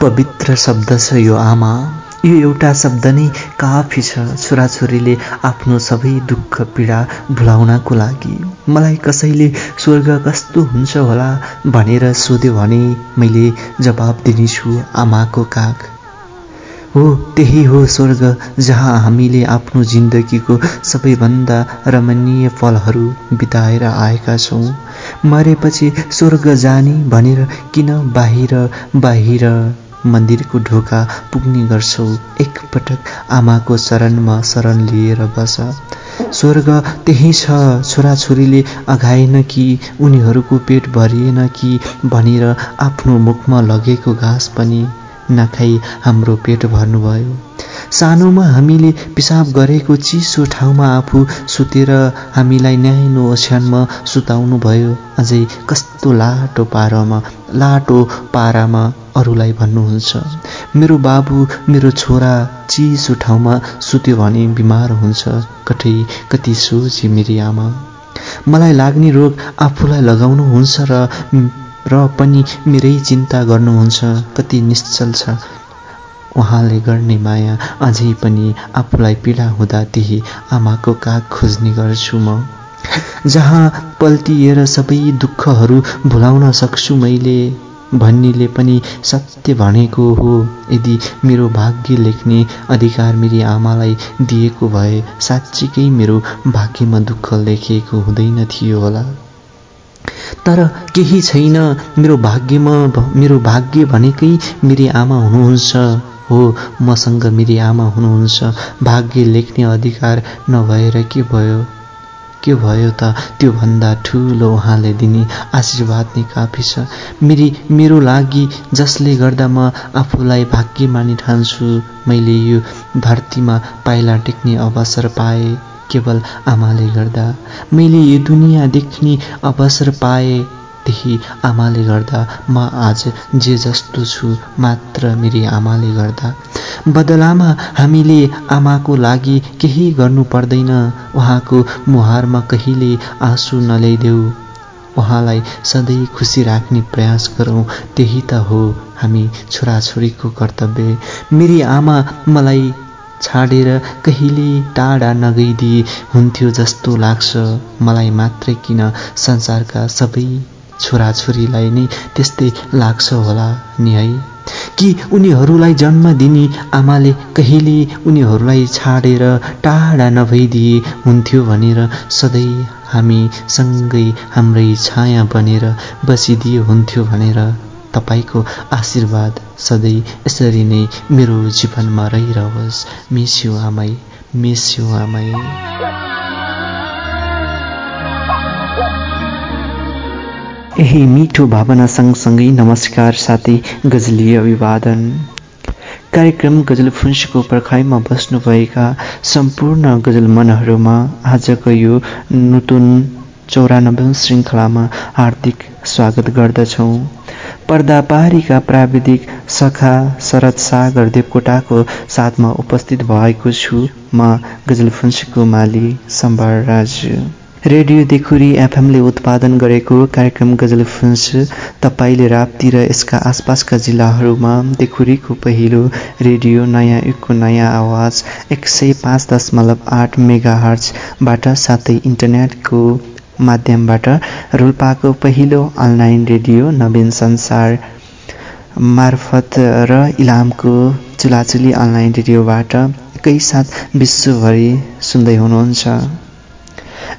पवित्र शब्द छ यो आमा। यो एउटा शब्द नै काफी छ। छोराछोरीले आफ्नो सबै दुःख पीडा भुलाउनको लागि मलाई कसैले स्वर्ग कस्तो हुन्छ होला भनेर सोध्यो भने मैले जवाब दिनेछु आमाको काग। हो त्यही हो स्वर्ग जहाँ हामीले आफ्नो जिन्दगीको सबैभन्दा रमणीय फलहरू बिताएर आएका छौँ। मरेपछि स्वर्ग जाने भनेर किन बाहिर बाहिर? मन्दिरको ढोका पुग्ने गर्छौ। एकपटक आमाको शरणमा शरण लिएर बस। स्वर्ग त्यही छ छोराछोरीले अघाएन कि उनीहरूको पेट भरिएन कि भनेर आफ्नो मुखमा लगेको घाँस पनि नखाई हाम्रो पेट भर्नुभयो। सानोमा हामीले पिसाब गरेको चिसो ठाउँमा आफू सुतेर हामीलाई न्यानो ओछ्यानमा सुताउनु भयो। अझै कस्तो लाटो पारामा लाटो पारामा अरूलाई भन्नुहुन्छ। मेरो बाबु मेरो छोरा चिसो ठाउँमा सुत्यो भने बिमार हुन्छ। कठै कति सोची मेरी आमा। मलाई लाग्ने रोग आफूलाई लगाउनुहुन्छ र र पनि मेरै चिन्ता गर्नुहुन्छ। कति निश्चल छ। उहाँले गर्ने माया अझै पनि आफूलाई पीडा हुँदा त्यही आमाको काग खोज्ने गर्छु म। जहाँ पल्टिएर सबै दुःखहरू भुलाउन सक्छु मैले भन्नेले पनि सत्य भनेको हो। यदि मेरो भाग्य लेख्ने अधिकार मेरी आमालाई दिएको भए साँच्चीकै मेरो भाग्यमा दुःख लेखिएको हुँदैन थियो होला। तर केही छैन। मेरो भाग्यमा मेरो भाग्य भनेकै मेरी आमा हुनुहुन्छ। हो। मसँग मेरी आमा हुनुहुन्छ। भाग्य लेख्ने अधिकार नभएर के भयो? के भयो त? त्योभन्दा ठुलो उहाँले दिने आशीर्वाद नै काफी छ। मेरी मेरो लागि जसले गर्दा म आफूलाई भाग्य मानि ठान्छु मैले यो धरतीमा पाइला टेक्ने अवसर पाएँ केवल आमाले गर्दा। मैले यो दुनियाँ देख्ने अवसर पाएँ। त्यही आमाले गर्दा म आज जे जस्तो छु मात्र मेरी आमाले गर्दा। बदलामा हामीले आमाको लागि केही गर्नु पर्दैन। उहाँको मुहारमा कहिले आँसु नल्याइदेऊ उहाँलाई सधैँ खुसी राख्ने प्रयास गरौँ त्यही त हो हामी छोराछोरीको कर्तव्य। मेरी आमा मलाई छाडेर कहिले टाढा नगइदिए हुन्थ्यो जस्तो लाग्छ। मलाई मात्रै किन संसारका सबै छोराछोरीलाई नै त्यस्तै लाग्छ होला नि है। कि उनीहरूलाई जन्म दिने आमाले कहिले उनीहरूलाई छाडेर टाढा नभइदिए हुन्थ्यो भनेर सधैँ हामी सँगै हाम्रै छाया बनेर बसिदिए हुन्थ्यो भनेर तपाईँको आशीर्वाद सधैँ यसरी नै मेरो जीवनमा रहिरहोस्। मिस्यु आमै मिस्यु आमै यही मिठो भावना सँगसँगै नमस्कार साथै गजलीय अभिवादन। कार्यक्रम गजल फुन्सको पर्खाइमा बस्नुभएका सम्पूर्ण गजल मनहरूमा आजको यो नूतन चौरानब्बे श्रृङ्खलामा हार्दिक स्वागत गर्दछौँ। पर्दापारीका प्राविधिक सखा शरद सागर देवकोटाको साथमा उपस्थित भएको छु म गजल फुन्सको माली सम्भार राज्य रेडियो देखुरी एफएमले उत्पादन गरेको कार्यक्रम गजल फुन्स तपाईँले राप्ती र यसका आसपासका जिल्लाहरूमा देखुरीको पहिलो रेडियो नयाँ युगको नयाँ आवाज एक सय पाँच दशमलव आठ मेगा हर्चबाट साथै इन्टरनेटको माध्यमबाट रोल्पाको पहिलो अनलाइन रेडियो नवीन संसार मार्फत र इलामको चुलाचुली अनलाइन रेडियोबाट एकैसाथ विश्वभरि सुन्दै हुनुहुन्छ।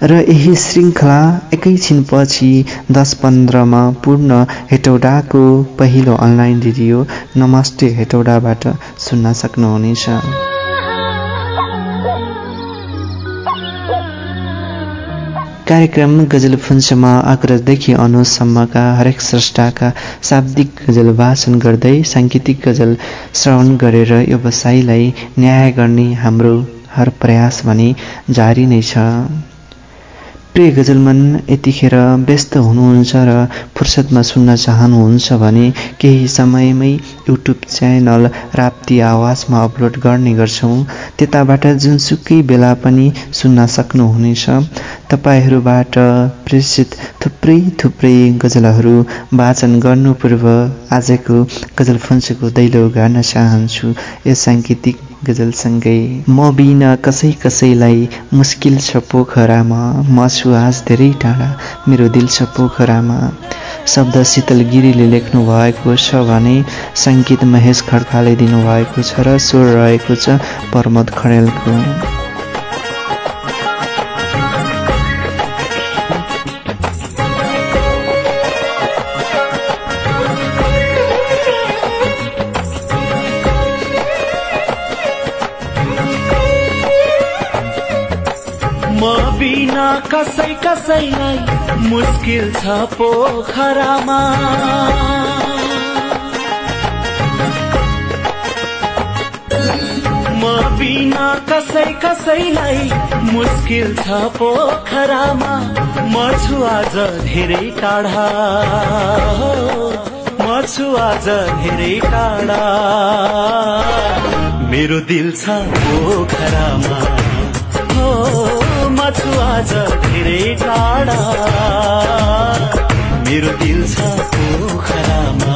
र यही श्रृङ्खला एकैछिनपछि दस पन्ध्रमा पूर्ण हेटौडाको पहिलो अनलाइन रेडियो नमस्ते हेटौडाबाट सुन्न सक्नुहुनेछ। कार्यक्रम गजल फुन्समा अग्रजदेखि अनुसम्मका हरेक स्रष्टाका शाब्दिक गजल वाचन गर्दै साङ्गीतिक गजल श्रवण गरेर व्यवसायीलाई न्याय गर्ने हाम्रो हर प्रयास भने जारी नै छ। प्रिय गजलमन यतिखेर व्यस्त हुनुहुन्छ र फुर्सदमा सुन्न चाहनुहुन्छ भने केही समयमै युट्युब च्यानल राप्ती आवाजमा अपलोड गर्ने गर्छौँ। त्यताबाट जुनसुकै बेला पनि सुन्न सक्नुहुनेछ। तपाईँहरूबाट प्रेसित थुप्रै थुप्रै गजलहरू वाचन गर्नु पूर्व आजको गजल फन्सको दैलो गाड्न चाहन्छु। यस साङ्गीतिक गजलसँगै म बिना कसै कसैलाई मुस्किल छ पोखरामा म छु आज धेरै टाढा मेरो दिल छ पोखरामा। शब्द शीतल गिरीले लेख्नु भएको छ भने सङ्गीत महेश खड्काले दिनुभएको छ र स्वर रहेको छ प्रमोद खडेलको कसै कसैलाई मुस्किल छ पोखरामा। म बिना कसै कसैलाई मुस्किल छ पोखरामा। म छु आज धेरै टाढा। म छु आज धेरै टाढा। मेरो दिल छ पोखरामा। म छु आज धेरै टाढा। मेरो दिल छ पोखरामा।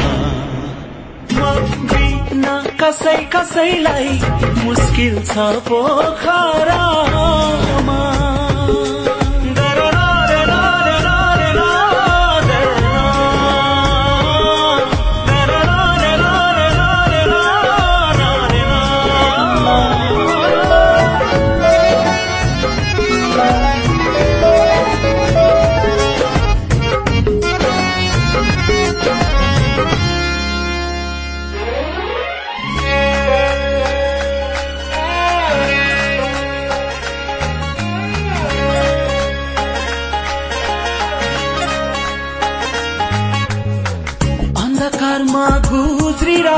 बिना कसै कसैलाई मुस्किल छ पोखरामा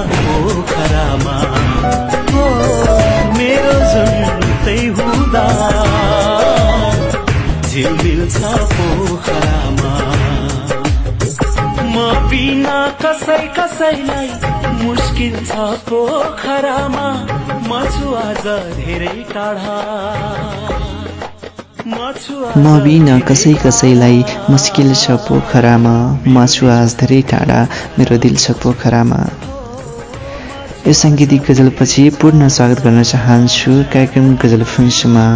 पोखरामा। हो मेरो जुन हुँदा। झिलमिल छ पोखरामा। म बिना कसै कसैलाई मुस्किल छ पोखरामा। म छु आज धेरै टाढा। म बिना कसै कसैलाई मुस्किल छ पोखरामा। म आज धेरै टाढा मेरो दिल छ पोखरामा। यो साङ्गीतिक गजलपछि पूर्ण स्वागत गर्न चाहन्छु कार्यक्रम गजल फुन्सुमा।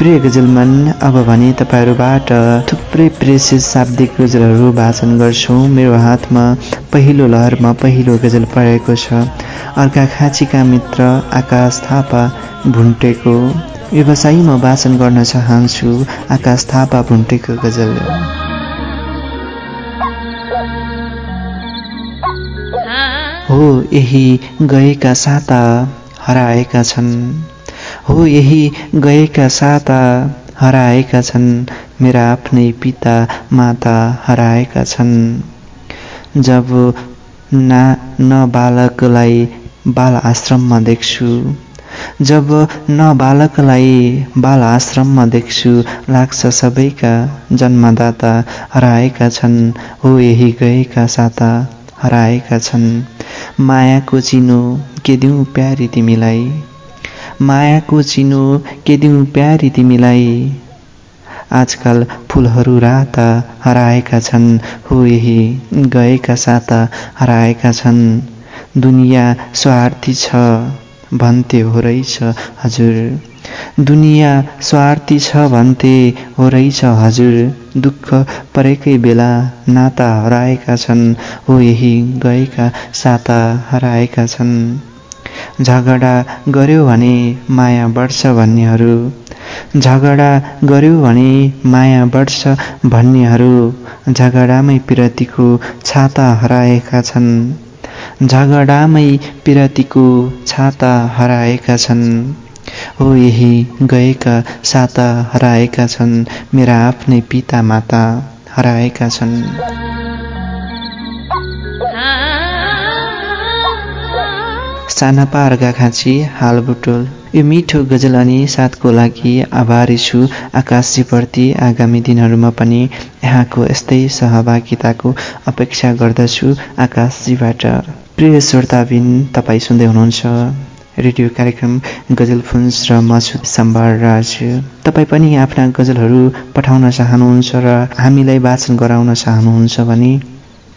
प्रिय गजलमन अब भने तपाईँहरूबाट थुप्रै प्रेसिस शाब्दिक गजलहरू वाचन गर्छौँ। मेरो हातमा पहिलो लहरमा पहिलो गजल परेको छ। अर्का खाँचीका मित्र आकाश थापा भुन्टेको व्यवसायीमा वाचन गर्न चाहन्छु। आकाश थापा भुन्टेको गजल। हो यही गएका साता हराएका छन्। हो यही गएका साता हराएका छन्। मेरा आफ्नै पिता माता हराएका छन्। जब ना न बालकलाई बाल आश्रममा देख्छु जब न बालकलाई बाल आश्रममा देख्छु लाग्छ सबैका जन्मदाता हराएका छन्। हो यही गएका साता हराएका छन्। मायाको चिनो के दिउँ प्यारी तिमीलाई? मायाको चिनो के दिउँ प्यारी तिमीलाई? आजकल फुलहरू राता हराएका छन् हो यही गएका साता हराएका छन्। दुनियाँ स्वार्थी छ भन्थे हो रहेछ हजुर। दुनियाँ स्वार्थी छ भन्थे हो रहेछ हजुर। दुःख परेकै बेला नाता हराएका छन् हो यही गएका साता हराएका छन्। झगडा गर्यो भने माया बढ्छ भन्नेहरू। झगडा गर्यो भने माया बढ्छ भन्नेहरू। झगडामै पिरतीको छाता हराएका छन्। झगडामै पिरतीको छाता हराएका छन्। हो यही गएका साता हराएका छन्। मेरा आफ्नै पिता माता हराएका छन्। सानापा अर्घाखाँची हालबुटोल यो मिठो गजल अनि साथको लागि आभारी छु। आकाशजीप्रति आगामी दिनहरूमा पनि यहाँको यस्तै सहभागिताको अपेक्षा गर्दछु आकाशजीबाट। प्रिय श्रोताबिन तपाईँ सुन्दै हुनुहुन्छ रेडियो कार्यक्रम गजल फुन्स र म छु सम्बार राज। तपाईँ पनि आफ्ना गजलहरू पठाउन चाहनुहुन्छ र हामीलाई वाचन गराउन चाहनुहुन्छ भने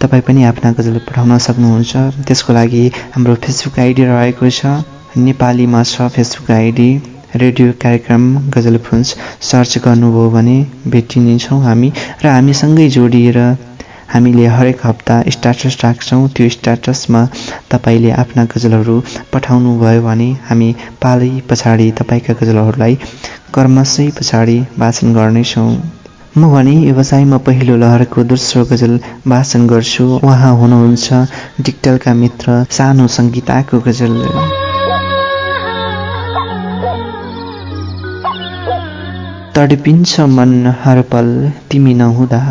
तपाईँ पनि आफ्ना गजल पठाउन सक्नुहुन्छ। त्यसको लागि हाम्रो फेसबुक आइडी रहेको छ। नेपालीमा छ फेसबुक आइडी रेडियो कार्यक्रम गजल फुन्स सर्च गर्नुभयो भने भेटिनेछौँ हामी र हामीसँगै जोडिएर हामीले हरेक हप्ता स्ट्याटस राख्छौँ। त्यो स्ट्याटसमा तपाईँले आफ्ना गजलहरू पठाउनु भयो भने हामी पालै पछाडि तपाईँका गजलहरूलाई कर्मशै पछाडि वाचन गर्नेछौँ। म भने व्यवसायमा पहिलो लहरको दोस्रो गजल वाचन गर्छु। उहाँ हुनुहुन्छ डिक्टलका मित्र सानो सङ्गीताको गजल। तडपिन्छ मन हरपल तिमी नहुँदा।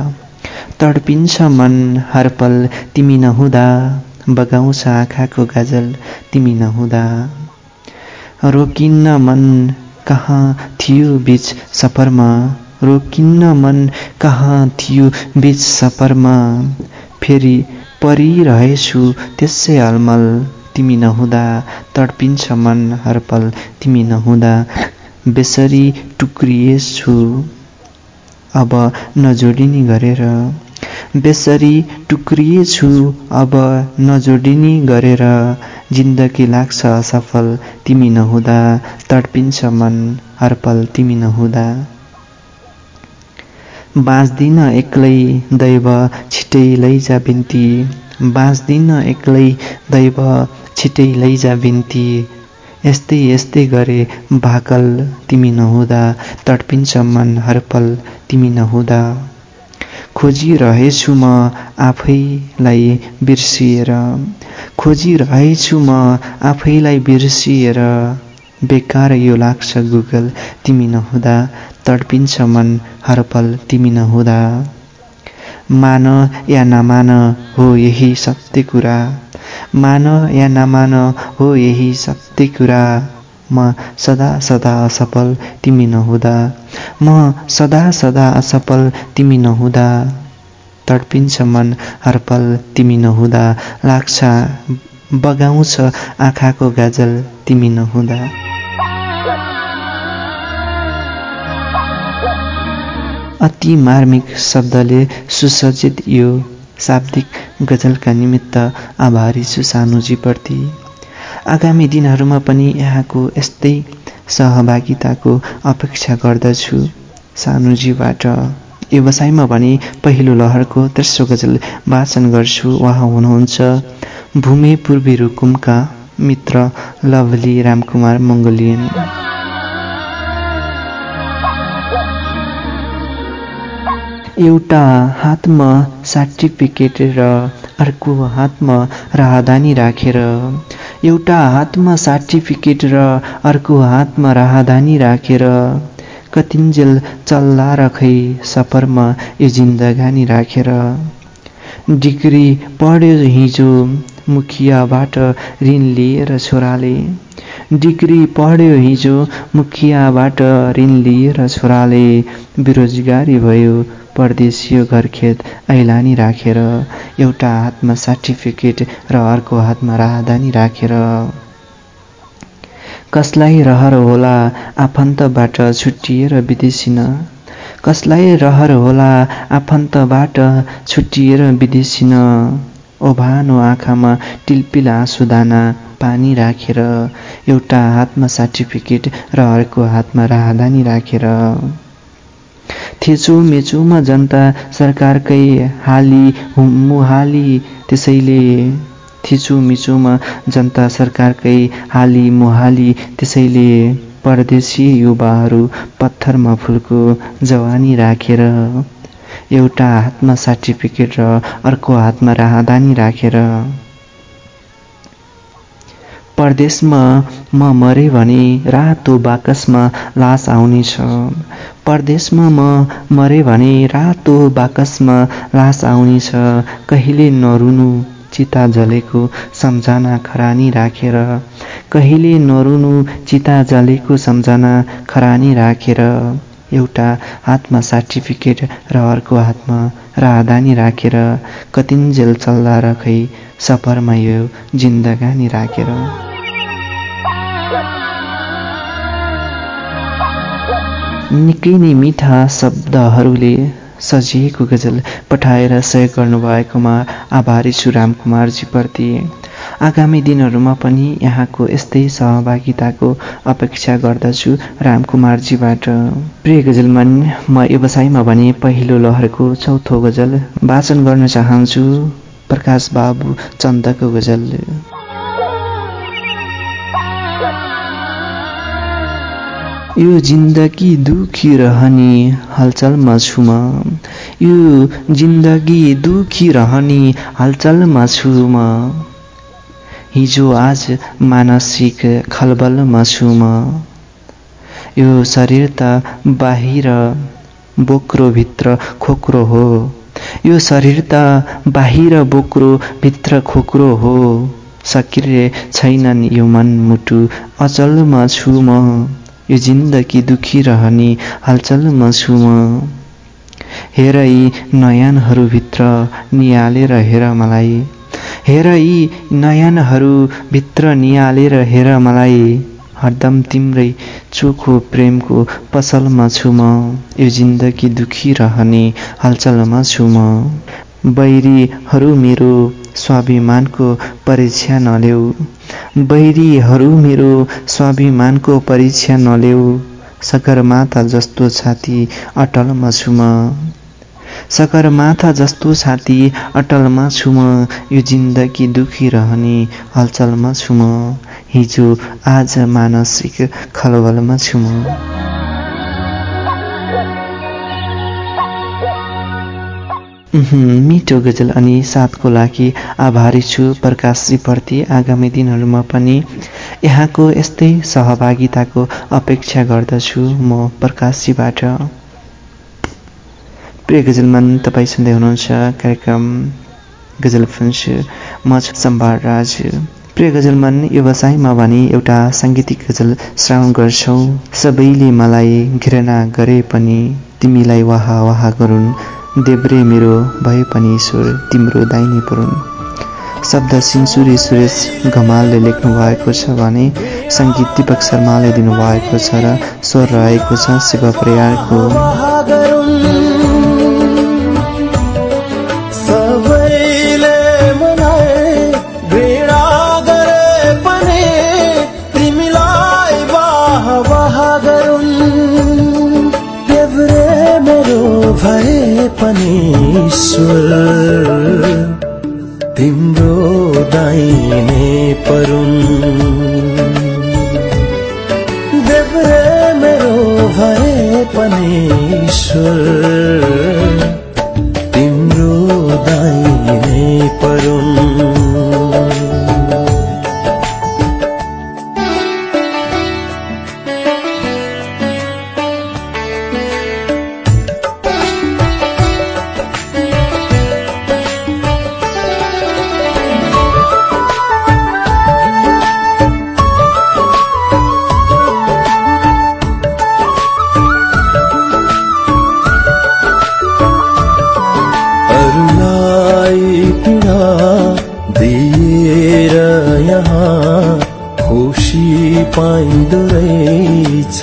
तडपिन्छ मन हरपल तिमी नहुँदा। बगाउँछ आँखाको गजल तिमी नहुँदा। रोकिन्न मन कहाँ थियो बिच सफरमा? रोकिन्न मन कहाँ थियो बिच सफरमा फेरि परिरहेछु त्यसै अलमल तिमी नहुँदा तडपिन्छ मन हरपल। तिमी नहुँदा बेसरी टुक्रिएछु। अब नजोडिनी गरेर। बेसरी टुक्रिएछु। अब नजोडिनी गरेर। जिन्दगी लाग्छ असफल। तिमी नहुँदा तडपिन्छ मन हरपल। तिमी नहुँदा बाँच्दिन एक्लै दैव छिटै लैजा बिन्ती। बाँच्दिन एक्लै दैव छिटै लैजा बिन्ती। यस्तै यस्तै गरे भाकल तिमी नहुँदा तडपिन्छ मन हरपल तिमी नहुँदा। खोजिरहेछु म आफैलाई बिर्सिएर। खोजिरहेछु म आफैलाई बिर्सिएर। बेकार यो लाग्छ गुगल तिमी नहुँदा तडपिन्छ मन हरपल तिमी नहुँदा। मान या नमान हो यही सत्य कुरा। मान या नमान हो यही सत्य कुरा। म सदा सदा असफल तिमी नहुँदा। म सदा सदा असफल तिमी नहुँदा। तडपिन्छ मन हरपल तिमी नहुँदा। लाग्छ बगाउँछ आँखाको गाजल तिमी नहुँदा। अति मार्मिक शब्दले सुसज्जित यो शाब्दिक गजलका निमित्त आभारी छु सानुजीप्रति आगामी दिनहरूमा पनि यहाँको यस्तै सहभागिताको अपेक्षा गर्दछु सानुजीबाट। व्यवसायमा भने पहिलो लहरको तेस्रो गजल वाचन गर्छु उहाँ हुनुहुन्छ भूमे पूर्वी रुकुमका मित्र लभली रामकुमार मङ्गोलियन। एउटा हातमा सर्टिफिकेट र अर्को हातमा राहदानी राखेर एउटा हातमा सर्टिफिकेट र अर्को हातमा राहदानी राखेर कतिन्जेल चल्ला रखै सफरमा यो जिन्दगानी राखेर। डिग्री पढ्यो हिजो मुखियाबाट ऋण लिएर छोराले। डिग्री पढ्यो हिजो मुखियाबाट ऋण लिएर छोराले बेरोजगारी भयो। परदेशियो घरखेत ऐलानी राखेर एउटा हातमा सर्टिफिकेट र अर्को हातमा राहदानी राखेर। कसलाई रहर होला आफन्तबाट छुट्टिएर विदेशिन? कसलाई रहर होला आफन्तबाट छुट्टिएर विदेशिन? ओभानो आँखामा टिलपिल आँसु दाना पानी राखेर एउटा हातमा सर्टिफिकेट र अर्को हातमा राहदानी राखेर। थिचो मेचोमा जनता सरकारकै हाली मुहाली त्यसैले थिचो मिचोमा जनता सरकारकै हाली मुहाली त्यसैले परदेशी युवाहरू पत्थरमा फुलको जवानी राखेर एउटा हातमा सर्टिफिकेट र अर्को हातमा राहदानी राखेर परदेशमा म मरे भने रातो बाकसमा लास आउनेछ। परदेशमा म मरे भने रातो बाकसमा लास आउनेछ कहिले नरुनु चिता जलेको सम्झना खरानी राखेर। कहिले नरुनु चिता जलेको सम्झना खरानी राखेर। एउटा हातमा सर्टिफिकेट र अर्को हातमा राहदानी राखेर। कतिन्जेल चल्दा रखै सफरमा यो जिन्दगानी राखेर। निकै नै मिठा शब्दहरूले सजिएको गजल पठाएर सहयोग गर्नुभएकोमा आभारी छु रामकुमारजीप्रति। आगामी दिनहरूमा पनि यहाँको यस्तै सहभागिताको अपेक्षा गर्दछु रामकुमारजीबाट। प्रिय गजलमन म व्यवसायमा भने पहिलो लहरको चौथो गजल वाचन गर्न चाहन्छु प्रकाश बाबु चन्दको गजल। यो जिन्दगी दुखी रहने हलचलमा छु म। यो जिन्दगी दुखी रहने हलचलमा छु म। हिजो आज मानसिक खलबलमा छु म। यो शरीर त बाहिर बोक्रो भित्र खोक्रो हो। यो शरीर त बाहिर बोक्रो भित्र खोक्रो हो। सक्रिय छैनन् यो मनमुटु अचलमा छु म। यो जिन्दगी दुखी रहने हलचलमा छु म हेर यी नयनहरूभित्र निहालेर हेर मलाई। हेर यी नयनहरूभित्र निहालेर हेर मलाई। हरदम तिम्रै चोखो प्रेमको पसलमा छु म यो जिन्दगी दुखी रहने हलचलमा छु म बैरीहरू मेरो स्वाभिमानको परीक्षा नलेऊ। बैरीहरू मेरो स्वाभिमानको परीक्षा नलेऊ सगरमाथा जस्तो छाती अटलमा छु म सगरमाथा जस्तो छाती अटलमा छु म यो जिन्दगी दुखी रहने हलचलमा छु म हिजो आज मानसिक खलबलमा छु म मिठो गजल अनि साथको लागि आभारी छु प्रकाशजीप्रति आगामी दिनहरूमा पनि यहाँको यस्तै सहभागिताको अपेक्षा गर्दछु म प्रकाशजीबाट प्रिय गजलमान तपाईँ सुन्दै हुनुहुन्छ कार्यक्रम गजल फन्स म सम्भार राज। प्रिय गजलमान व्यवसायमा भने एउटा साङ्गीतिक गजल श्रावण गर्छौ सबैले मलाई घृणा गरे पनि। तिमीलाई वाहा वाहा गरून्। देब्रे मेरो भए पनि ईश्वर तिम्रो दाहिने पुरुन। शब्द सिन्सुरी सुरेश घमालले लेख्नु भएको छ भने सङ्गीत दिपक शर्माले दिनुभएको छ र स्वर रहेको छ शिव प्रयारको तिम्रो दाइने परुन्। देव्रे मेरो भए पनि ईश्वर खुशी पाइँदो रहेछ।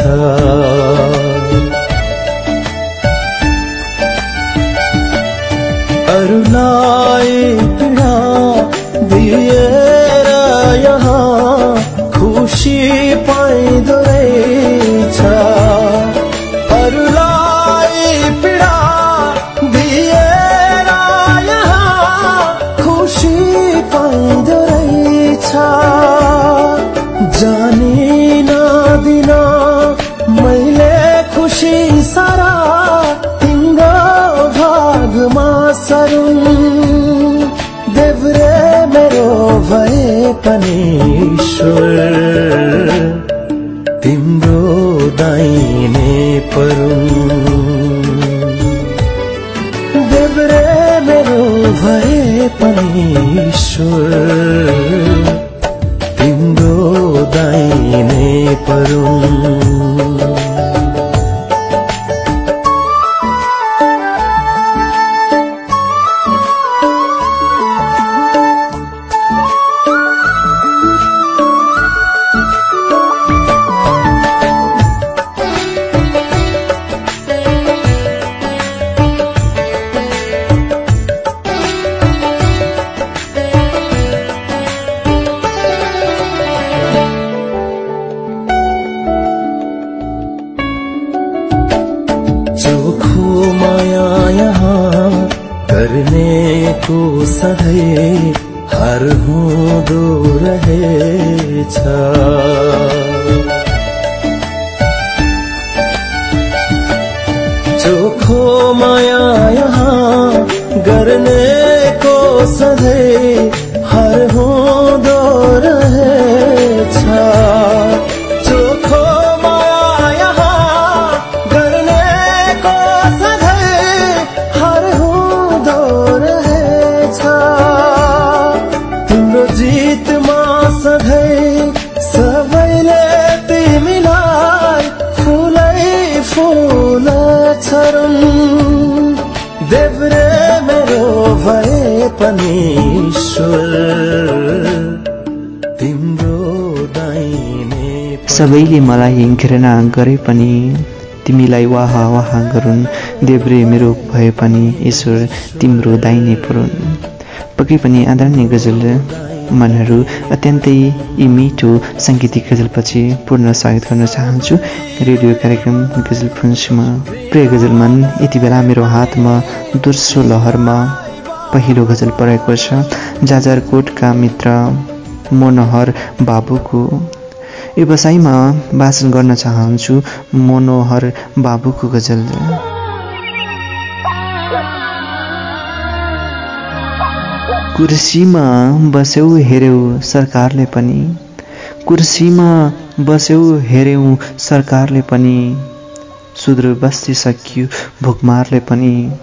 xuân सबैले मलाई घृणा गरे पनि तिमीलाई वाह वाह गरून्। देब्रे मेरो भए पनि ईश्वर तिम्रो दाइने पुरुन्। पक्कै पनि आदरणीय गजल मनहरू अत्यन्तै यी मिठो साङ्गीतिक गजलपछि पूर्ण स्वागत गर्न चाहन्छु। रेडियो कार्यक्रम गजल फुन्समा। प्रिय गजल मन यति बेला मेरो हातमा दोस्रो लहरमा पहिलो गजल परेको छ। जाजरकोटका मित्र मनोहर बाबुको व्यवसायमा भाषण गर्न चाहन्छु मनोहर बाबुको गजल कुर्सीमा बस्यौ हेऱ्यौ सरकारले पनि। कुर्सीमा बस्यौ हेऱ्यौ सरकारले पनि। सुदूर बस्ती सकियो भोकमारले पनि।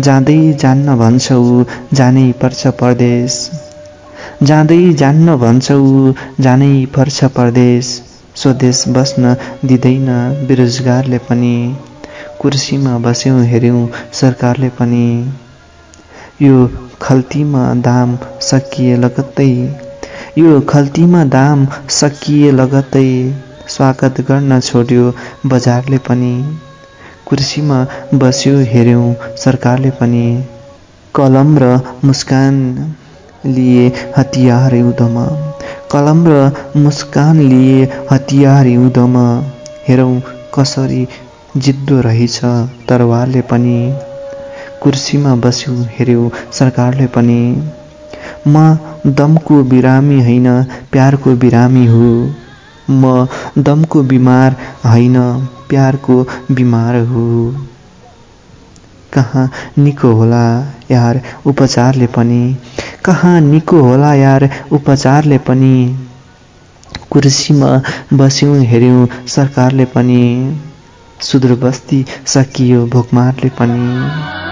जाँदै जान्न भन्छौ जानै पर्छ परदेश। जाँदै जान्न भन्छौ। जानै पर्छ परदेश। स्वदेश बस्न दिँदैन बेरोजगारले पनि। कुर्सीमा बस्यौँ हेऱ्यौँ सरकारले पनि। यो खल्तीमा दाम सकिए लगत्तै। यो खल्तीमा दाम सकिए लगत्तै। स्वागत गर्न छोड्यो बजारले पनि। कुर्सीमा बस्यो हेऱ्यौँ सरकारले पनि। कलम र मुस्कान लिए हतियार हिउँदोमा कलम र मुस्कान लिए हतियार हिउँदोमा हेरौँ कसरी जिद्दो रहेछ तरवारले पनि। कुर्सीमा बस्यौ हेऱ्यौ सरकारले पनि। म दमको बिरामी होइन प्यारको बिरामी हो। म दमको बिमार होइन प्यारको बिमार हो। कहाँ निको होला यार उपचारले पनि। कहाँ निको होला यार? उपचारले पनि। कुर्सीमा बस्यौँ हेऱ्यौँ सरकारले पनि। सुदूरबस्ती सकियो भोकमारले पनि।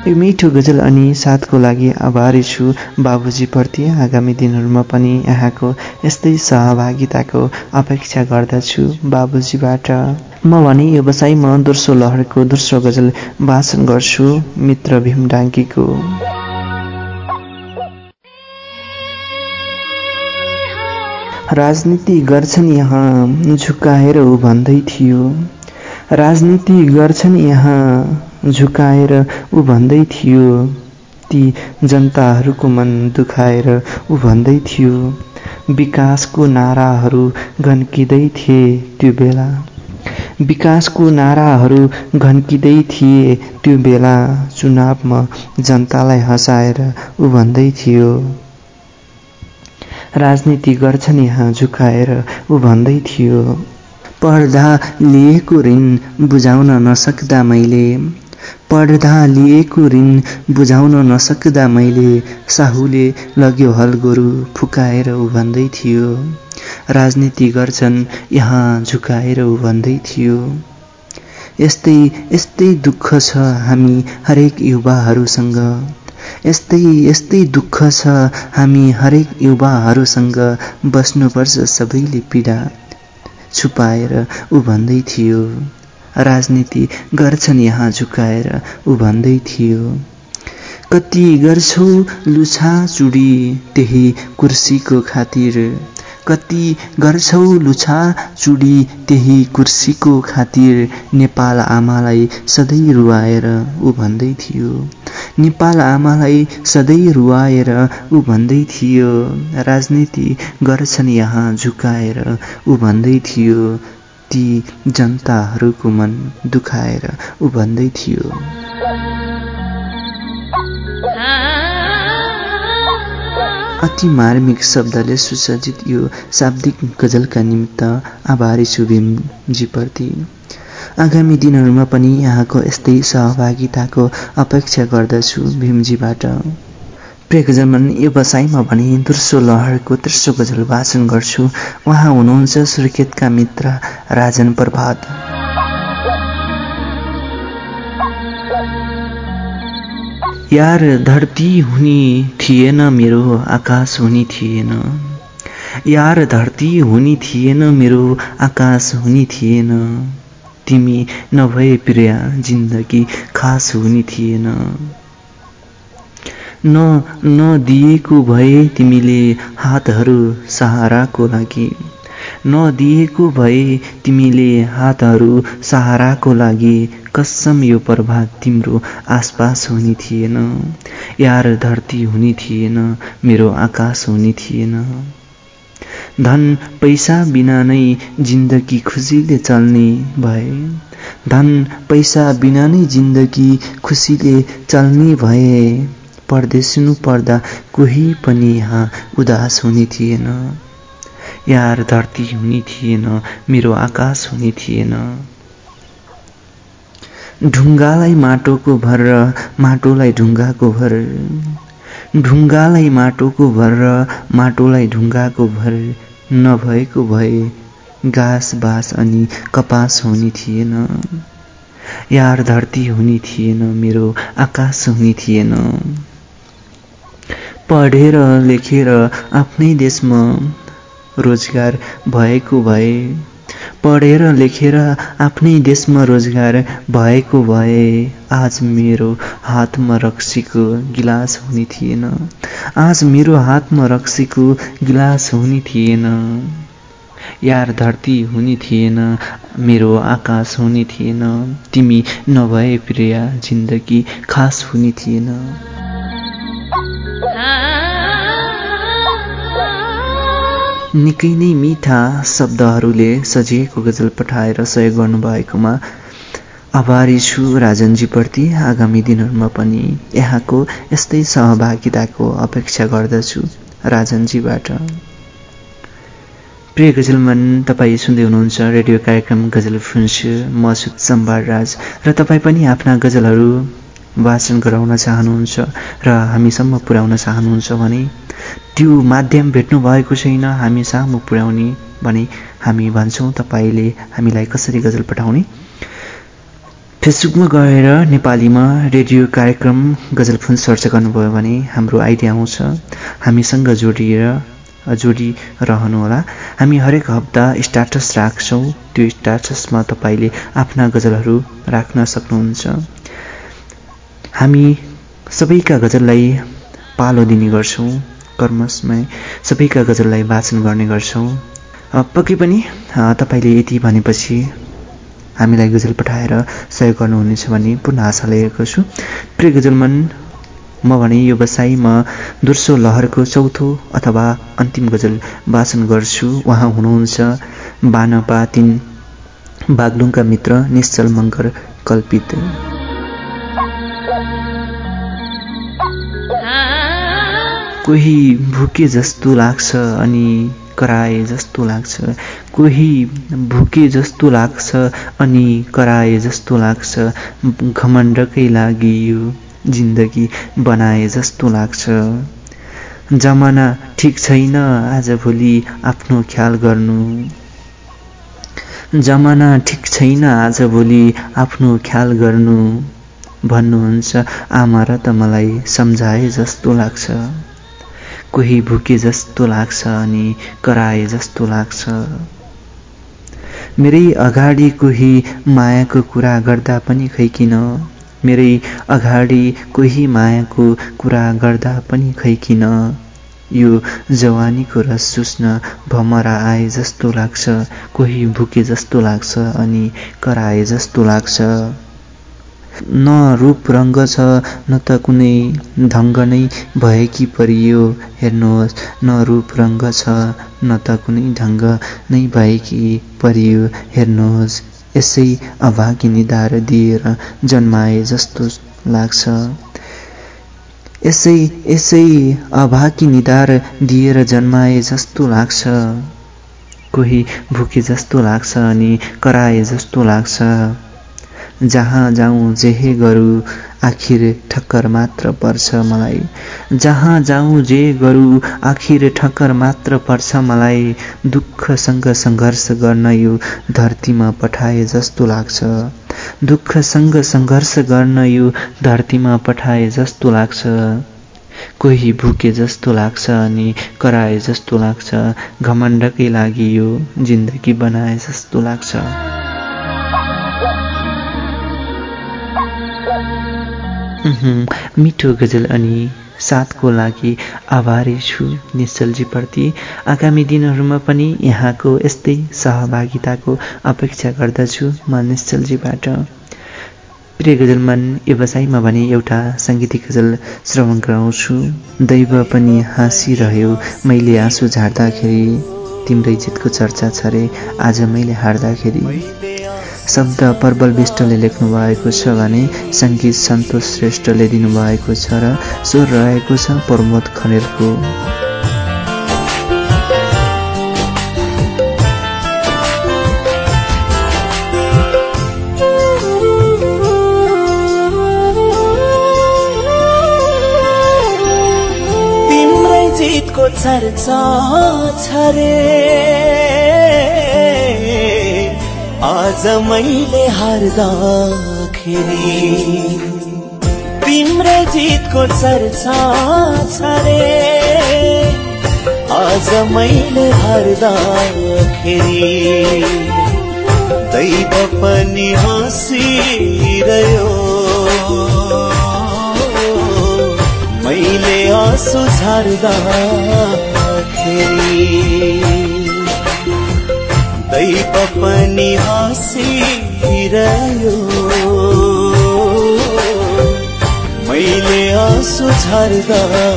यो मिठो गजल अनि साथको लागि आभारी छु बाबुजीप्रति आगामी दिनहरूमा पनि यहाँको यस्तै सहभागिताको अपेक्षा गर्दछु बाबुजीबाट। म भने यो बसाइमा दोस्रो लहरको दोस्रो गजल वाचन गर्छु मित्र भीम डाङ्कीको राजनीति गर्छन् यहाँ झुकाएर भन्दै थियो। राजनीति गर्छन् यहाँ झुकाएर ऊ भन्दै थियो। ती जनताहरूको मन दुखाएर ऊ भन्दै थियो। विकासको नाराहरू घन्किँदै थिए त्यो बेला। विकासको नाराहरू घन्किँदै थिए त्यो बेला। चुनावमा जनतालाई हँसाएर ऊ भन्दै थियो। राजनीति गर्छन् यहाँ झुकाएर ऊ भन्दै थियो। पढ्दा लिएको ऋण बुझाउन नसक्दा मैले पढ्दा लिएको ऋण बुझाउन नसक्दा मैले साहुले लग्यो हल गोरु फुकाएर ऊ भन्दै थियो राजनीति गर्छन् यहाँ झुकाएर ऊ भन्दै थियो। यस्तै यस्तै दुःख छ हामी हरेक युवाहरूसँग। यस्तै यस्तै दुःख छ हामी हरेक युवाहरूसँग बस्नुपर्छ सबैले पीडा छुपाएर ऊ भन्दै थियो। राजनीति गर्छन् यहाँ झुकाएर। ऊ भन्दै थियो कति गर्छौ लुछा चुडी त्यही कुर्सीको खातिर? कति गर्छौ लुछा चुडी त्यही कुर्सीको खातिर? नेपाल आमालाई सधैँ रुवाएर। ऊ भन्दै थियो नेपाल आमालाई सधैँ रुवाएर। ऊ भन्दै थियो राजनीति गर्छन् यहाँ झुकाएर। ऊ भन्दै थियो ती जनताहरूको मन दुखाएर ऊ भन्दै थियो। अति मार्मिक शब्दले सुसज्जित यो शाब्दिक गजलका निमित्त आभारी छु भीमजीप्रति आगामी दिनहरूमा पनि यहाँको यस्तै सहभागिताको अपेक्षा गर्दछु भीमजीबाट। प्रिय गजलमन यो बसाइमा भने दोस्रो लहरको तेस्रो गजल वाचन गर्छु। उहाँ हुनुहुन्छ सुर्खेतका मित्र राजन प्रभात। यार धरती हुने थिएन मेरो आकाश हुने थिएन। यार धरती हुने थिएन मेरो आकाश हुने थिएन। तिमी नभए प्रिया जिन्दगी खास हुने थिएन। न नदिएको भए तिमीले हातहरू सहाराको लागि। नदिएको भए तिमीले हातहरू सहाराको लागि। कसम यो प्रभात तिम्रो आसपास हुने थिएन। यार धरती हुने थिएन। मेरो आकाश हुने थिएन। धन पैसा बिना नै जिन्दगी खुसीले चल्ने भए। धन पैसा बिना नै जिन्दगी खुसीले चल्ने भए। परदेशिनु पर्दा कोही पनि यहाँ उदास हुने थिएन। यार धरती हुने थिएन मेरो आकाश हुने थिएन। ढुङ्गालाई माटोको भर र माटोलाई ढुङ्गाको भर। ढुङ्गालाई माटोको भर र माटोलाई ढुङ्गाको भर। नभएको भए घाँस बाँस अनि कपास हुने थिएन। यार धरती हुने थिएन मेरो आकाश हुने थिएन। पढेर लेखेर आफ्नै देशमा रोजगार भएको भए। पढेर लेखेर आफ्नै देशमा रोजगार भएको भए। आज मेरो हातमा रक्सीको गिलास हुने थिएन। आज मेरो हातमा रक्सीको गिलास हुने थिएन। यार धरती हुने थिएन मेरो आकाश हुने थिएन। तिमी नभए प्रिया जिन्दगी खास हुने थिएन। निकै नै मिठा शब्दहरूले सजिएको गजल पठाएर सहयोग गर्नुभएकोमा आभारी छु राजनजीप्रति। आगामी दिनहरूमा पनि यहाँको यस्तै सहभागिताको अपेक्षा गर्दछु राजनजीबाट। प्रिय गजलमन तपाईँ सुन्दै हुनुहुन्छ रेडियो कार्यक्रम गजल फुन्स। म सम्भार राज र तपाईँ पनि आफ्ना गजलहरू वाचन गराउन चाहनुहुन्छ र हामीसम्म पुर्याउन चाहनुहुन्छ भने त्यो माध्यम भेट्नु भएको छैन हामी सामु पुर्याउने भने हामी भन्छौँ तपाईँले हामीलाई कसरी गजल पठाउने? फेसबुकमा गएर नेपालीमा रेडियो कार्यक्रम गजल फुन सर्च गर्नुभयो भने हाम्रो आइडी आउँछ। हामीसँग जोडिएर जोडिरहनुहोला। हामी हरेक हप्ता स्ट्याटस राख्छौँ। त्यो स्ट्याटसमा तपाईँले आफ्ना गजलहरू राख्न सक्नुहुन्छ। हामी सबैका गजललाई पालो दिने गर्छौँ कर्मसमय सबैका गजललाई वाचन गर्ने गर्छौँ। पक्कै पनि तपाईँले यति भनेपछि हामीलाई गजल पठाएर सहयोग गर्नुहुनेछ भने पुनः आशा लिएको छु। प्रिय गजलमन म भने यो बसाइमा दोस्रो लहरको चौथो अथवा अन्तिम गजल वाचन गर्छु। उहाँ हुनुहुन्छ बानपा तिन बागलुङका मित्र निश्चल मङ्गर कल्पित। कोही भुके जस्तो लाग्छ अनि कराए जस्तो लाग्छ। कोही भुके जस्तो लाग्छ अनि कराए जस्तो लाग्छ। घमण्डकै लागि यो जिन्दगी बनाए जस्तो लाग्छ। जमाना ठिक छैन आजभोलि आफ्नो ख्याल गर्नु। जमाना ठिक छैन आजभोलि आफ्नो ख्याल गर्नु। भन्नुहुन्छ आमा र त मलाई सम्झाए जस्तो लाग्छ। कोही भुके जस्तो लाग्छ अनि कराए जस्तो लाग्छ। मेरै अगाडि कोही मायाको कुरा गर्दा पनि खैकिन मेरै अगाडि कोही मायाको कुरा गर्दा पनि खैकिन यो जवानीको रस चुस्न भमरा आए जस्तो लाग्छ कोही भुके जस्तो लाग्छ अनि कराए जस्तो लाग्छ। न रूप रङ्ग छ न त कुनै ढङ्ग नै भएकी परियो। हेर्नुहोस् न रूप रङ्ग छ न त कुनै ढङ्ग नै भएकी परियो। हेर्नुहोस् यसै अभागी निधार दिएर जन्माए जस्तो लाग्छ। यसै यसै अभागी निधार दिएर जन्माए जस्तो लाग्छ। कोही भुके जस्तो लाग्छ अनि कराए जस्तो लाग्छ। जहाँ जाउँ जेहे गरौँ आखिर ठक्कर मात्र पर्छ मलाई। जहाँ जाउँ जे गरौँ आखिर ठक्कर मात्र पर्छ मलाई। दुःखसँग सङ्घर्ष गर्न यो धरतीमा पठाए जस्तो लाग्छ। दुःखसँग सङ्घर्ष गर्न यो धरतीमा पठाए जस्तो लाग्छ। कोही भुके जस्तो लाग्छ अनि कराए जस्तो लाग्छ। घमण्डकै लागि यो जिन्दगी बनाए जस्तो लाग्छ। मिठो गजल अनि साथको लागि आभारी छु निश्चलजीप्रति आगामी दिनहरूमा पनि यहाँको यस्तै सहभागिताको अपेक्षा गर्दछु म निश्चलजीबाट। प्रिय गजलमान व्यवसायमा भने एउटा सङ्गीतिक गजल श्रवण गराउँछु। दैव पनि हाँसिरह्यो मैले आँसु झार्दाखेरि। तिम्रै जितको चर्चा छ रे आज मैले हार्दाखेरि। शब्द प्रबल विष्टले लेख्नु भएको छ भने सङ्गीत सन्तोष श्रेष्ठले दिनुभएको छ र स्वर रहेको छ प्रमोद खनेलको जितको चर्चा छ रे आज मैले हार्दाखेरि तिम्रै जितको चर्चा छ रे आज मैले हार्दाखेरि दैव पनि हाँसिरह्यो। मैले आँसु झार्दाखेरि दैव पनि हाँसिरह्यो मैले आँसु झर्दाखेरि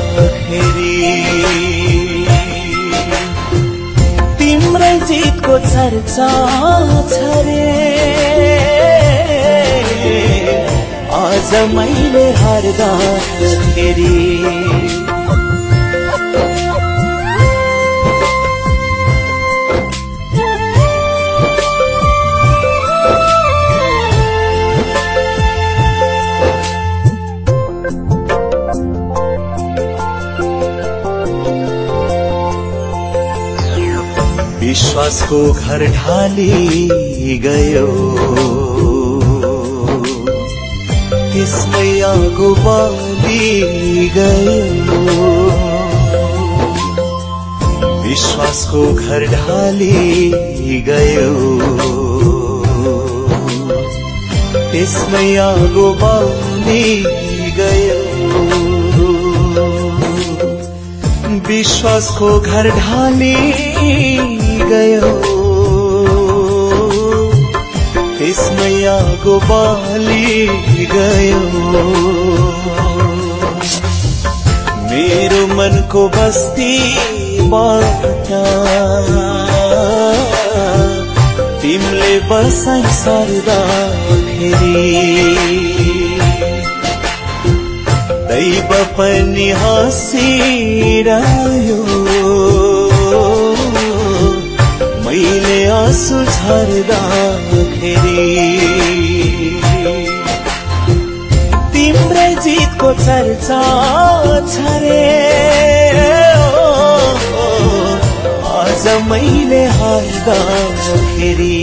जितको चर्चा छ आज मैले हार्दा फेरि। विश्वासको घर ढाली गयो। त्यसमै आगो गयो विश्वासको घर ढाली गयो त्यसमै आगो बाली गयो विश्वासको घर ढाली गयो त्यसमै आगो बाली गयो। मेरो मनको बस्तीबाट तिमीले बसाइ सर्दा फेरि। दैव पनि हाँसिरह्यो। मैले आँसु झर्दाखेरि तिम्रै जितको चर्चा छ रे। आज मैले हार्दाखेरि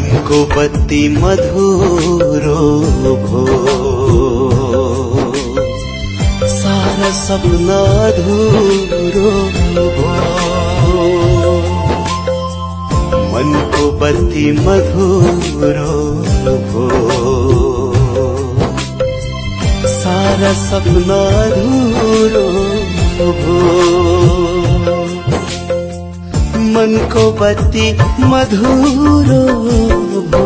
मनको बत्ती मधुरो भो सारा सपना अधुरो भो मनको बत्ती मधुरो भो सारा सपना अधुरो भो मनको बत्ती मधुरो भो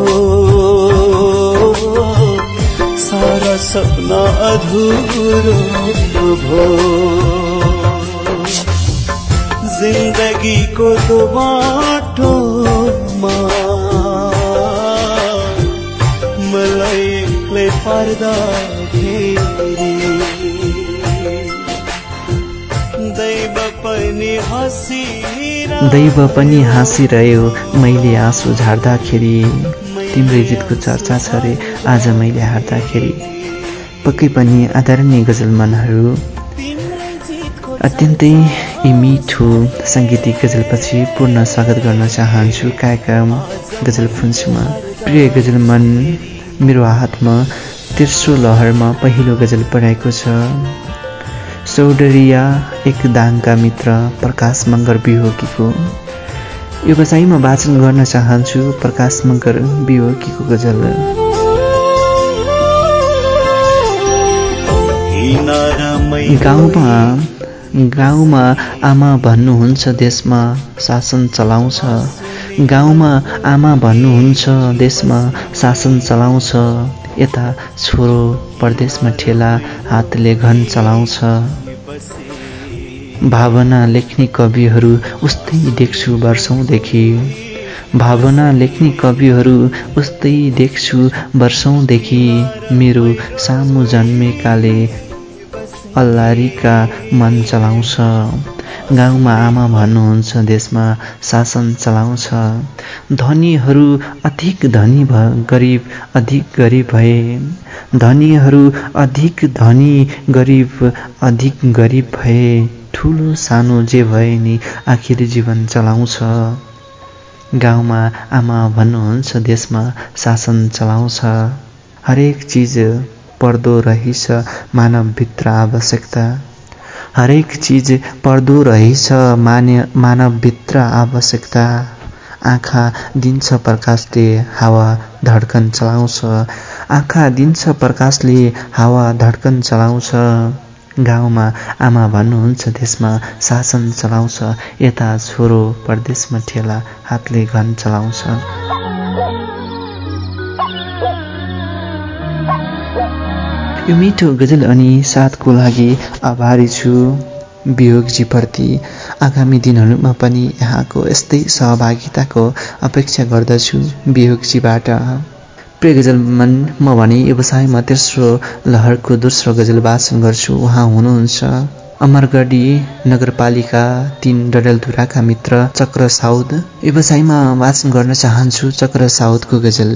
सारा सपना अधुरो भो जिन्दगीको दो बाटोमा मलाई एक्लै पर्दा दैव पनि हाँसिरह्यो। मैले आँसु झार्दाखेरि तिम्रै जितको चर्चा छ रे आज मैले हार्दाखेरि। पक्कै पनि आदरणीय गजल मनहरू अत्यन्तै यी मिठो साङ्गीतिक गजलपछि पूर्ण स्वागत गर्न चाहन्छु। कार्यक्रम गजल फुन्सुमा। प्रिय गजल मन मेरो हातमा तेस्रो लहरमा पहिलो गजल पढाएको छ। चौडरिया एक दाङका मित्र प्रकाश मङ्गर बिहोकीको यो बसाइमा वाचन गर्न चाहन्छु प्रकाश मङ्गर बिहोकीको गजल। गाउँमा गाउँमा आमा भन्नुहुन्छ देशमा शासन चलाउँछ। गाउँमा आमा भन्नुहुन्छ देशमा शासन चलाउँछ। यता छोरो परदेशमा ठेला हातले घन चलाउँछ। भावना लेख्ने कविहरू उस्तै देख्छु वर्षौँदेखि। भावना लेख्ने कविहरू उस्तै देख्छु वर्षौँदेखि। मेरो सामु जन्मेकाले अल्लारीका मन चलाउँछ। गाउँमा आमा भन्नुहुन्छ देशमा शासन चलाउँछ। धनीहरू अधिक धनी भ गरिब अधिक गरिब भए। धनीहरू अधिक धनी गरिब अधिक गरिब भए। ठुलो सानो जे भए नि आखिर जीवन चलाउँछ। गाउँमा आमा भन्नुहुन्छ देशमा शासन चलाउँछ। हरेक चिज पर्दो रहेछ मानवभित्र आवश्यकता। हरेक चिज पर्दो रहेछ मान्य मानवभित्र आवश्यकता। आँखा दिन्छ प्रकाशले हावा धड्कन चलाउँछ। आँखा दिन्छ प्रकाशले हावा धड्कन चलाउँछ। गाउँमा आमा भन्नुहुन्छ त्यसमा शासन चलाउँछ। यता छोरो परदेशमा ठेला हातले घन चलाउँछ। यो मिठो गजल अनि साथको लागि आभारी छु वियोगजीप्रति आगामी दिनहरूमा पनि यहाँको यस्तै सहभागिताको अपेक्षा गर्दछु वियोगजीबाट। प्रिय गजल मन म भने व्यवसायमा तेस्रो लहरको दोस्रो गजल वाचन गर्छु। उहाँ हुनुहुन्छ अमरगढी नगरपालिका तिन डडेलधुराका मित्र चक्र साउद। व्यवसायमा वाचन गर्न चाहन्छु चक्र साउदको गजल।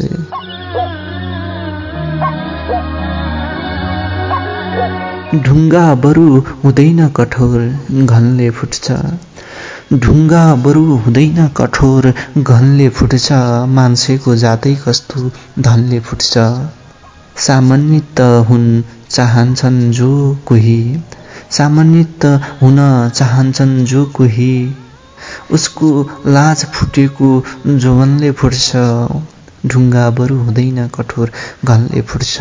ढुङ्गा बरु हुँदैन कठोर घनले फुट्छ। ढुङ्गा बरु हुँदैन कठोर घनले फुट्छ। मान्छेको जातै कस्तो धनले फुट्छ। सामान्यत हुन चाहन्छन् जो कोही। सामान्यत हुन चाहन्छन् जो कोही। उसको लाज फुटेको जोवनले फुट्छ। ढुङ्गा बरु हुँदैन कठोर घनले फुट्छ।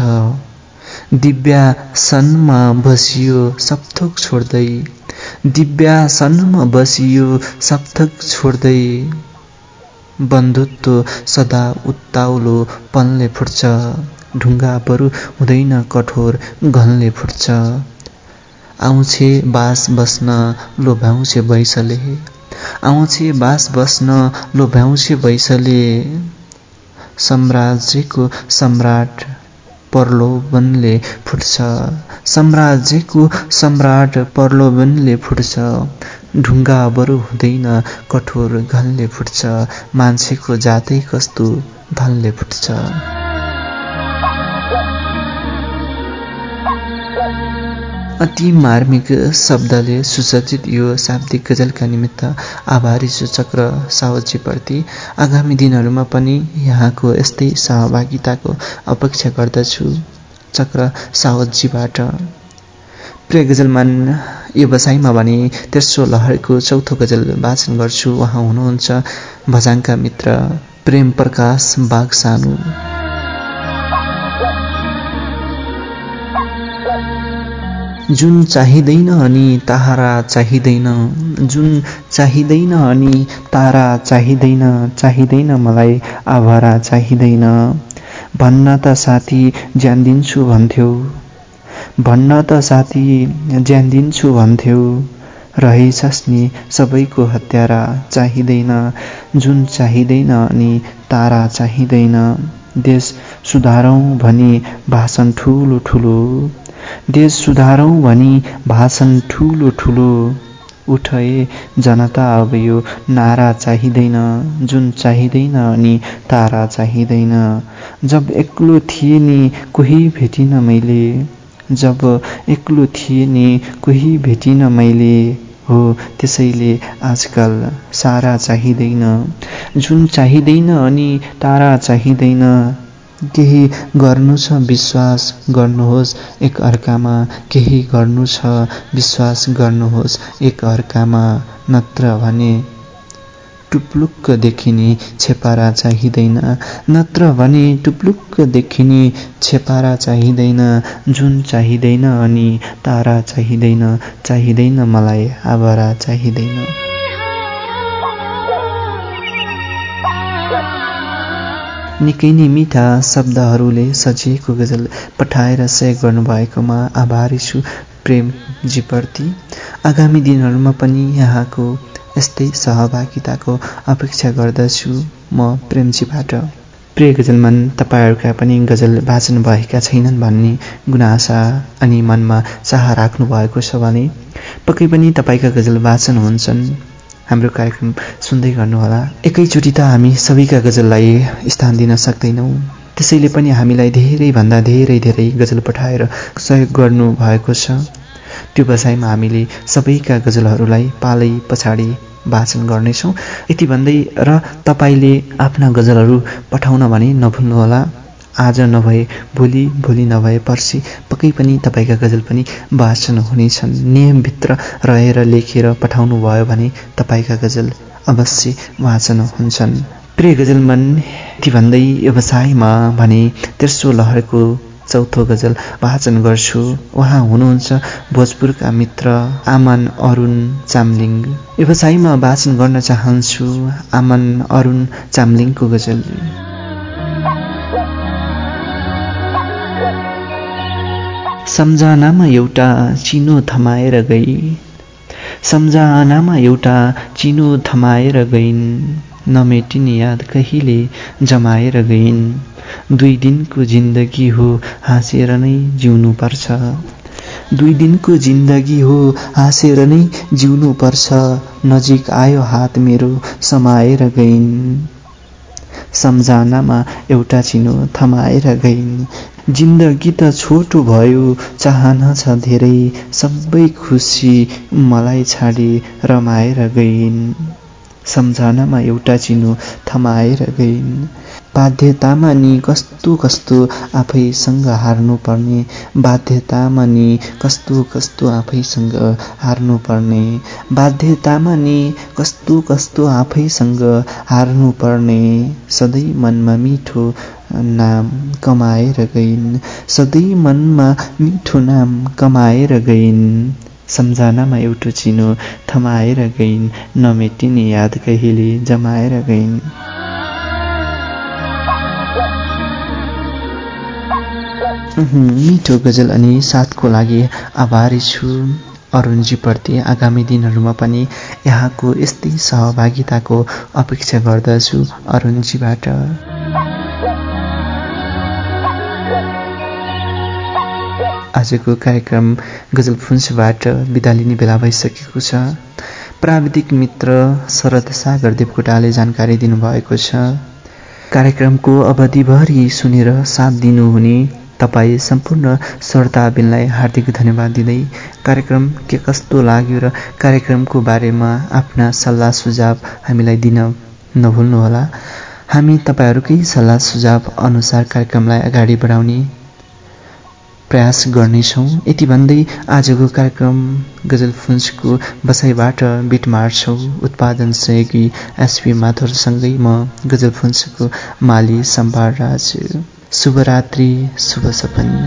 दिव्यासनमा बसियो सपथोक छोड्दै। दिव्यासनमा बसियो सपथोक छोड्दै। बन्धुत्व सदा उत्ताउलो पनले फुट्छ। ढुङ्गा बरु हुँदैन कठोर घनले फुट्छ। आउँछे बास बस्न लोभ्याउँछे बैसले। आउँछे बास बस्न लोभ्याउँछे बैसले। साम्राज्यको सम्राट प्रलोभनले फुट्छ। साम्राज्यको सम्राट प्रलोभनले फुट्छ। ढुङ्गा बरु हुँदैन कठोर घनले फुट्छ। मान्छेको जातै कस्तो धनले फुट्छ। अति मार्मिक शब्दले सुसज्जित यो शाब्दिक गजलका निमित्त आभारी छु चक्र सावजीप्रति आगामी दिनहरूमा पनि यहाँको यस्तै सहभागिताको अपेक्षा गर्दछु। चक्र सावतजीबाट प्रिय गजलमान व्यवसायमा भने तेस्रो लहरको चौथो गजल वाचन गर्छु। उहाँ हुनुहुन्छ भजाङका मित्र प्रेम प्रकाश बाग जुन चाहिँदैन अनि तारा चाहिँदैन जुन चाहिँदैन अनि तारा चाहिँदैन चाहिँदैन मलाई आभरा चाहिँदैन। भन्न त साथी ज्यान दिन्छु भन्थ्यौ। भन्न त साथी ज्यान दिन्छु भन्थ्यौ। रहेछस् नि सबैको हत्यारा चाहिँदैन जुन चाहिँदैन अनि तारा चाहिँदैन। देश सुधारौँ भनी भाषण ठुलो ठुलो। देश सुधारौँ भनी भाषण ठुलो ठुलो उठए जनता अब यो नारा चाहिँदैन जुन चाहिँदैन अनि तारा चाहिँदैन। जब एक्लो थिए नि कोही भेटिन मैले जब एक्लो थिए नि कोही भेटिन मैले हो त्यसैले आजकल सारा चाहिँदैन। जुन चाहिँदैन अनि तारा चाहिँदैन। केही गर्नु छ? विश्वास गर्नुहोस् एक अर्कामा केही गर्नु छ? विश्वास गर्नुहोस् एक अर्कामा नत्र भने टुप्लुक्क देखिने छेपारा चाहिँदैन। नत्र भने टुप्लुक्क देखिने छेपारा चाहिँदैन। जुन चाहिँदैन अनि तारा चाहिँदैन। चाहिँदैन मलाई आवारा चाहिँदैन। निकै नै मिठा शब्दहरूले सजिएको गजल पठाएर सहयोग गर्नुभएकोमा आभारी छु प्रेमजीप्रति। आगामी दिनहरूमा पनि यहाँको यस्तै सहभागिताको अपेक्षा गर्दछु म प्रेमजीबाट। प्रिय गजलमान तपाईँहरूका पनि गजल वाचन भएका छैनन् भन्ने गुनासा अनि मनमा चाह राख्नु भएको छ भने पक्कै पनि तपाईँका गजल वाचन हुन्छन्। हाम्रो कार्यक्रम सुन्दै गर्नुहोला। एकैचोटि त हामी सबैका गजललाई स्थान दिन सक्दैनौँ। त्यसैले पनि हामीलाई धेरैभन्दा धेरै धेरै गजल पठाएर सहयोग गर्नुभएको छ। त्यो बसाइमा हामीले सबैका गजलहरूलाई पालै पछाडि वाचन गर्नेछौँ। यति भन्दै र तपाईँले आफ्ना गजलहरू पठाउन भने नभुल्नुहोला। आज नभए भोलि भोलि नभए पर्सि पक्कै पनि तपाईँका गजल पनि वाचन हुनेछन्। नियमभित्र रहेर लेखेर पठाउनु भयो भने तपाईँका गजल अवश्य वाचन हुन्छन्। प्रिय गजलमन यति भन्दै व्यवसायमा भने तेस्रो लहरको चौथो गजल वाचन गर्छु। उहाँ हुनुहुन्छ भोजपुरका मित्र आमन अरुण चामलिङ। व्यवसायमा वाचन गर्न चाहन्छु आमन अरुण चामलिङको गजल। सम्झनामा एउटा चिनो थमाएर गई। सम्झनामा एउटा चिनो थमाएर गइन्। नमेटिने याद कहिले जमाएर गइन्। दुई दिनको जिन्दगी हो हाँसेर नै जिउनुपर्छ। दुई दिनको जिन्दगी हो हाँसेर नै जिउनुपर्छ। नजिक आयो हात मेरो समाएर गइन्। सम्झनामा एउटा चिनो थमाएर गइन्। जिन्दगी त छोटो भयो चाहना छ धेरै। सबै खुसी मलाई छाडी रमाएर गइन्। सम्झनामा एउटा चिनो थमाएर गइन्। बाध्यतामा नि कस्तो कस्तो आफैसँग हार्नुपर्ने। बाध्यतामा नि कस्तो कस्तो आफैसँग हार्नुपर्ने। बाध्यतामा नि कस्तो कस्तो आफैसँग हार्नुपर्ने। सधैँ मनमा मिठो नाम कमाएर गइन् सधैँ मनमा मिठो नाम कमाएर गइन् सम्झनामा एउटा चिनो थमाएर गइन् नमेटिने याद कहिले जमाएर गइन् मिठो गजल अनि साथको लागि आभारी छु अरुणजीप्रति आगामी दिनहरूमा पनि यहाँको यस्तै सहभागिताको अपेक्षा गर्दछु अरुणजीबाट आजको कार्यक्रम गजलफुन्सबाट बिदा लिने बेला भइसकेको छ। प्राविधिक मित्र शरद सागर देवकोटाले जानकारी दिनुभएको छ। कार्यक्रमको अवधिभरि सुनेर साथ दिनुहुने तपाईँ सम्पूर्ण श्रोताबिनलाई हार्दिक धन्यवाद दिँदै कार्यक्रम के कस्तो लाग्यो र कार्यक्रमको बारेमा आफ्ना सल्लाह सुझाव हामीलाई दिन नभुल्नुहोला। हामी तपाईँहरूकै सल्लाह सुझाव अनुसार कार्यक्रमलाई अगाडि बढाउने प्रयास गर्नेछौँ। यति भन्दै आजको कार्यक्रम गजल फुन्सको बसाइबाट बिट मार्छौँ। उत्पादन सहयोगी एसपी माथुरसँगै म गजल फुन्सको माली सम्भार राज। शुभरात्रि शुभ सपनी।